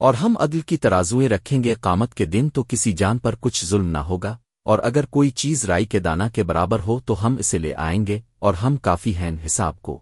اور ہم عدل کی ترازویں رکھیں گے قامت کے دن تو کسی جان پر کچھ ظلم نہ ہوگا، اور اگر کوئی چیز رائی کے دانہ کے برابر ہو تو ہم اسے لے آئیں گے، اور ہم کافی ہیں حساب کو۔